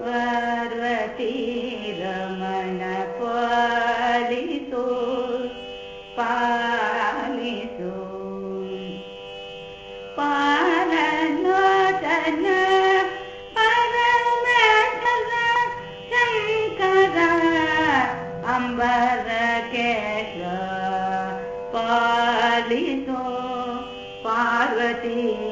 पर्वती रमण पालो पामितु पालन अम्बरके पालितो। पार्वती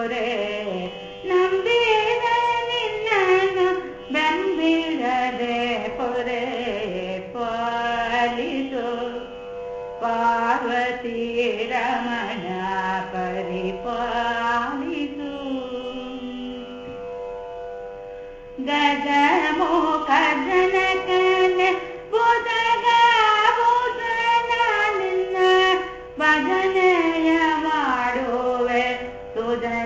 अम्बरकेश पार्वती रमण परिपालितु गजमोकजनकन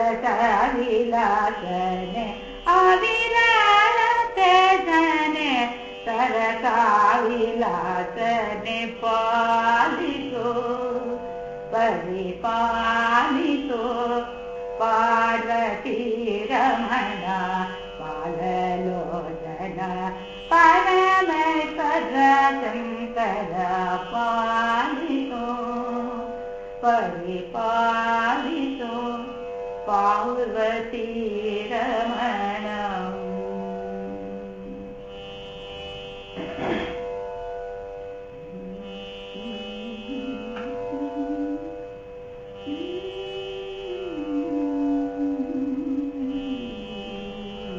वने आदिने तरकावि पारती रम पालो जना पालमे पातो परिपा परिपालितो पार्वती